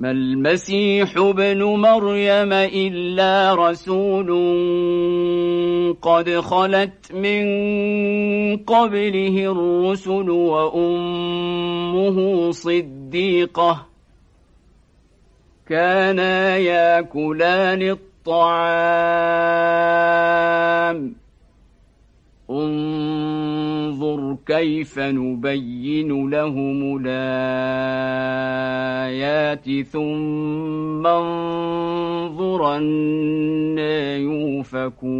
ما المسيح ابن مريم إلا رسول قد خلت من قبله الرسل وأمه صديقة كانا ياكلان الطعام. انظر كيف نبين لهم الآيات ثم انظر أنا يوفكون.